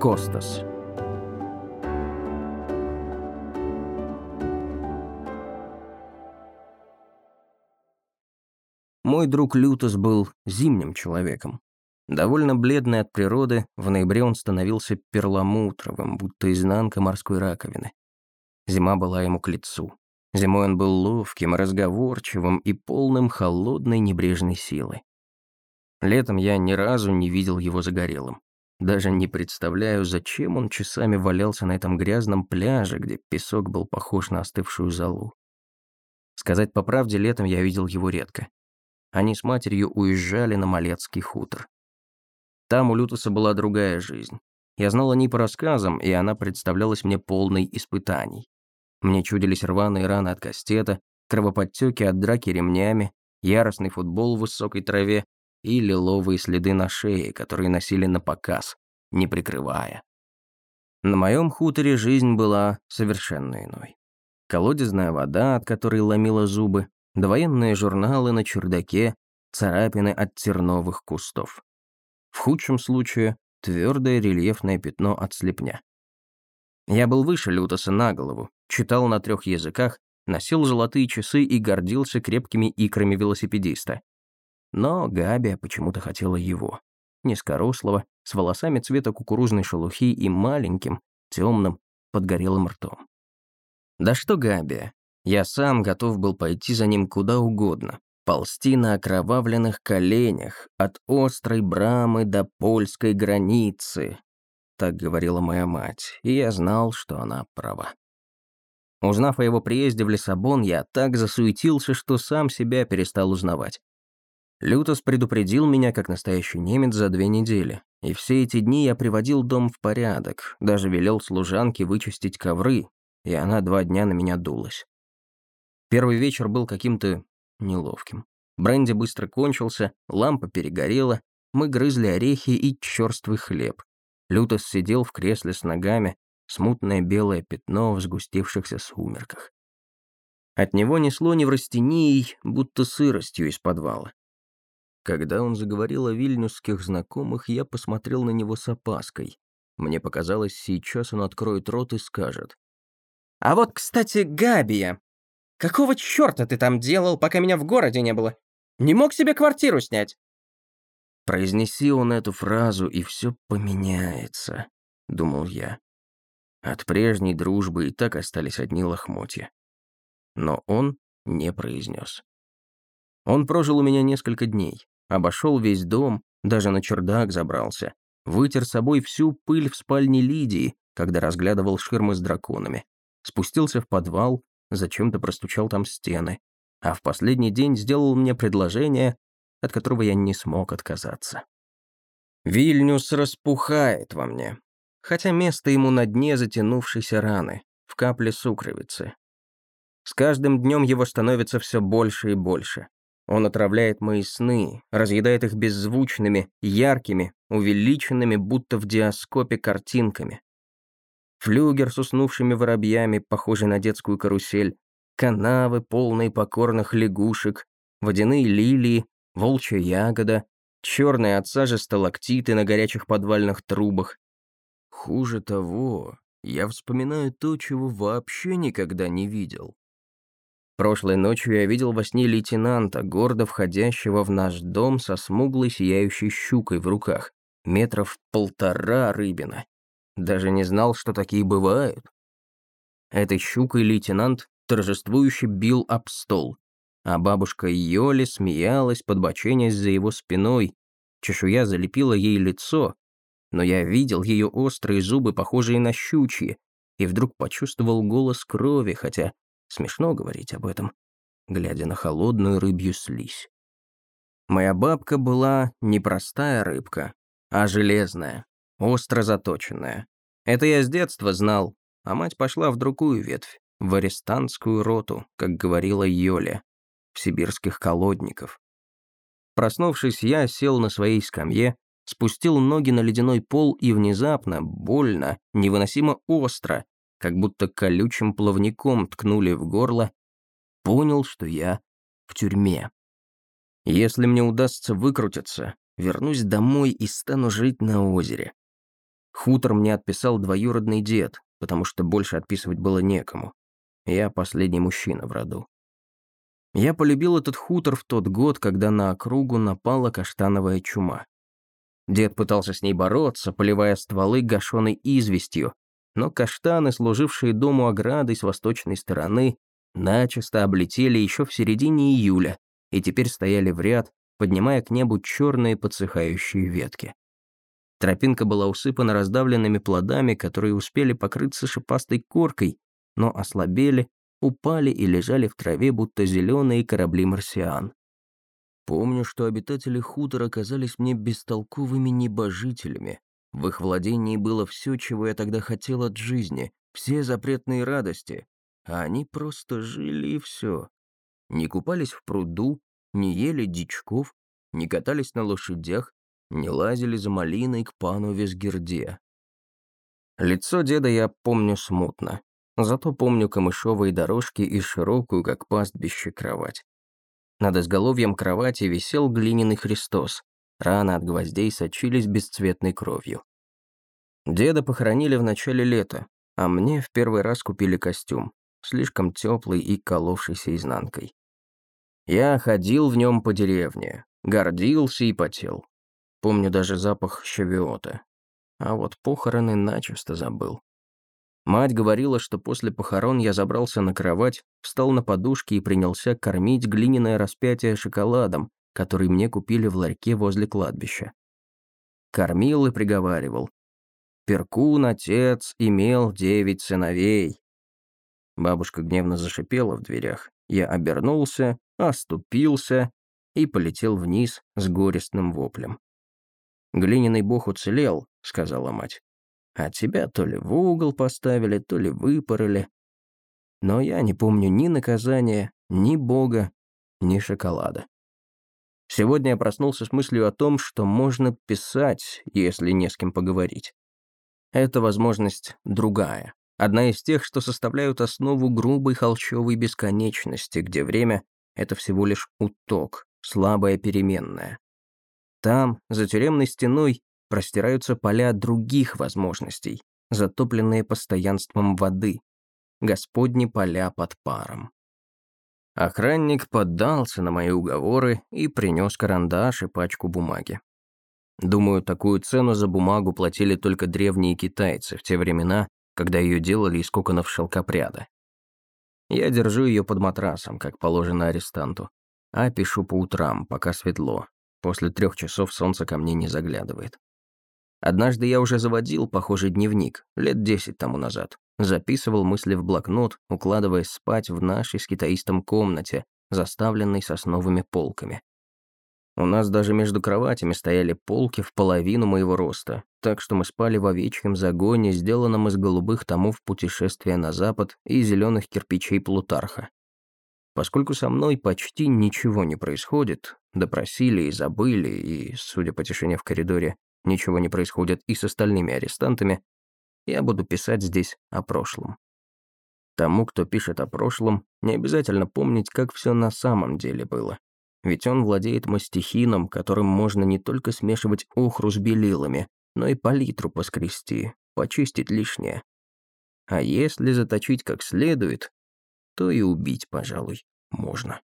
Костас. Мой друг Лютос был зимним человеком. Довольно бледный от природы, в ноябре он становился перламутровым, будто изнанка морской раковины. Зима была ему к лицу. Зимой он был ловким, разговорчивым и полным холодной небрежной силы. Летом я ни разу не видел его загорелым. Даже не представляю, зачем он часами валялся на этом грязном пляже, где песок был похож на остывшую золу. Сказать по правде, летом я видел его редко. Они с матерью уезжали на Малецкий хутор. Там у Лютоса была другая жизнь. Я знал о ней по рассказам, и она представлялась мне полной испытаний. Мне чудились рваные раны от кастета, кровоподтеки от драки ремнями, яростный футбол в высокой траве и лиловые следы на шее, которые носили на показ, не прикрывая. На моем хуторе жизнь была совершенно иной. Колодезная вода, от которой ломила зубы, довоенные журналы на чердаке, царапины от терновых кустов. В худшем случае твердое рельефное пятно от слепня. Я был выше Лютоса на голову, читал на трех языках, носил золотые часы и гордился крепкими икрами велосипедиста. Но Габия почему-то хотела его. Низкорослого, с волосами цвета кукурузной шелухи и маленьким, темным, подгорелым ртом. Да что Габия, я сам готов был пойти за ним куда угодно, ползти на окровавленных коленях от острой брамы до польской границы. Так говорила моя мать, и я знал, что она права. Узнав о его приезде в Лиссабон, я так засуетился, что сам себя перестал узнавать. Лютос предупредил меня, как настоящий немец, за две недели. И все эти дни я приводил дом в порядок, даже велел служанке вычистить ковры, и она два дня на меня дулась. Первый вечер был каким-то неловким. Бренди быстро кончился, лампа перегорела, мы грызли орехи и черствый хлеб. Лютос сидел в кресле с ногами, смутное белое пятно в сгустевшихся сумерках. От него несло неврастенией, будто сыростью из подвала. Когда он заговорил о вильнюсских знакомых, я посмотрел на него с опаской. Мне показалось, сейчас он откроет рот и скажет. «А вот, кстати, Габия. Какого черта ты там делал, пока меня в городе не было? Не мог себе квартиру снять?» Произнеси он эту фразу, и все поменяется, думал я. От прежней дружбы и так остались одни лохмотья. Но он не произнес. Он прожил у меня несколько дней, обошел весь дом, даже на чердак забрался, вытер собой всю пыль в спальне Лидии, когда разглядывал ширмы с драконами, спустился в подвал, зачем-то простучал там стены, а в последний день сделал мне предложение, от которого я не смог отказаться. Вильнюс распухает во мне, хотя место ему на дне затянувшейся раны, в капле сукровицы. С каждым днем его становится все больше и больше. Он отравляет мои сны, разъедает их беззвучными, яркими, увеличенными, будто в диаскопе картинками. Флюгер с уснувшими воробьями, похожий на детскую карусель, канавы, полные покорных лягушек, водяные лилии, волчья ягода, черные от сажи сталактиты на горячих подвальных трубах, Хуже того, я вспоминаю то, чего вообще никогда не видел. Прошлой ночью я видел во сне лейтенанта, гордо входящего в наш дом со смуглой сияющей щукой в руках, метров полтора рыбина. Даже не знал, что такие бывают. Этой щукой лейтенант торжествующе бил об стол, а бабушка Йоли смеялась, подбоченясь за его спиной. Чешуя залепила ей лицо, но я видел ее острые зубы, похожие на щучьи, и вдруг почувствовал голос крови, хотя смешно говорить об этом, глядя на холодную рыбью слизь. Моя бабка была не простая рыбка, а железная, остро заточенная. Это я с детства знал, а мать пошла в другую ветвь, в арестантскую роту, как говорила Йоля, в сибирских колодников. Проснувшись, я сел на своей скамье, спустил ноги на ледяной пол и внезапно, больно, невыносимо остро, как будто колючим плавником ткнули в горло, понял, что я в тюрьме. Если мне удастся выкрутиться, вернусь домой и стану жить на озере. Хутор мне отписал двоюродный дед, потому что больше отписывать было некому. Я последний мужчина в роду. Я полюбил этот хутор в тот год, когда на округу напала каштановая чума. Дед пытался с ней бороться, поливая стволы гашеной известью, но каштаны, служившие дому оградой с восточной стороны, начисто облетели еще в середине июля и теперь стояли в ряд, поднимая к небу черные подсыхающие ветки. Тропинка была усыпана раздавленными плодами, которые успели покрыться шипастой коркой, но ослабели, упали и лежали в траве, будто зеленые корабли марсиан. Помню, что обитатели хутора оказались мне бестолковыми небожителями. В их владении было все, чего я тогда хотел от жизни, все запретные радости, а они просто жили и все. Не купались в пруду, не ели дичков, не катались на лошадях, не лазили за малиной к пану Визгерде. Лицо деда я помню смутно, зато помню камышовые дорожки и широкую, как пастбище, кровать. Над изголовьем кровати висел глиняный Христос, раны от гвоздей сочились бесцветной кровью. Деда похоронили в начале лета, а мне в первый раз купили костюм, слишком теплый и коловшийся изнанкой. Я ходил в нем по деревне, гордился и потел. Помню даже запах щавиота. А вот похороны начисто забыл. Мать говорила, что после похорон я забрался на кровать, встал на подушке и принялся кормить глиняное распятие шоколадом, который мне купили в ларьке возле кладбища. Кормил и приговаривал. Перкун, отец, имел девять сыновей. Бабушка гневно зашипела в дверях. Я обернулся, оступился и полетел вниз с горестным воплем. «Глиняный бог уцелел», — сказала мать. «А тебя то ли в угол поставили, то ли выпороли. Но я не помню ни наказания, ни бога, ни шоколада. Сегодня я проснулся с мыслью о том, что можно писать, если не с кем поговорить. Эта возможность другая. Одна из тех, что составляют основу грубой холщовой бесконечности, где время — это всего лишь уток, слабая переменная. Там, за тюремной стеной, простираются поля других возможностей, затопленные постоянством воды. Господни поля под паром. Охранник поддался на мои уговоры и принес карандаш и пачку бумаги. Думаю, такую цену за бумагу платили только древние китайцы в те времена, когда ее делали из коконов шелкопряда. Я держу ее под матрасом, как положено арестанту, а пишу по утрам, пока светло, После трех часов солнце ко мне не заглядывает. Однажды я уже заводил похожий дневник, лет десять тому назад. Записывал мысли в блокнот, укладываясь спать в нашей с китаистом комнате, заставленной сосновыми полками. У нас даже между кроватями стояли полки в половину моего роста, так что мы спали в овечьем загоне, сделанном из голубых томов путешествия на запад и зеленых кирпичей Плутарха. Поскольку со мной почти ничего не происходит, допросили и забыли, и, судя по тишине в коридоре, ничего не происходит и с остальными арестантами, я буду писать здесь о прошлом. Тому, кто пишет о прошлом, не обязательно помнить, как все на самом деле было. Ведь он владеет мастихином, которым можно не только смешивать охру с белилами, но и палитру поскрести, почистить лишнее. А если заточить как следует, то и убить, пожалуй, можно.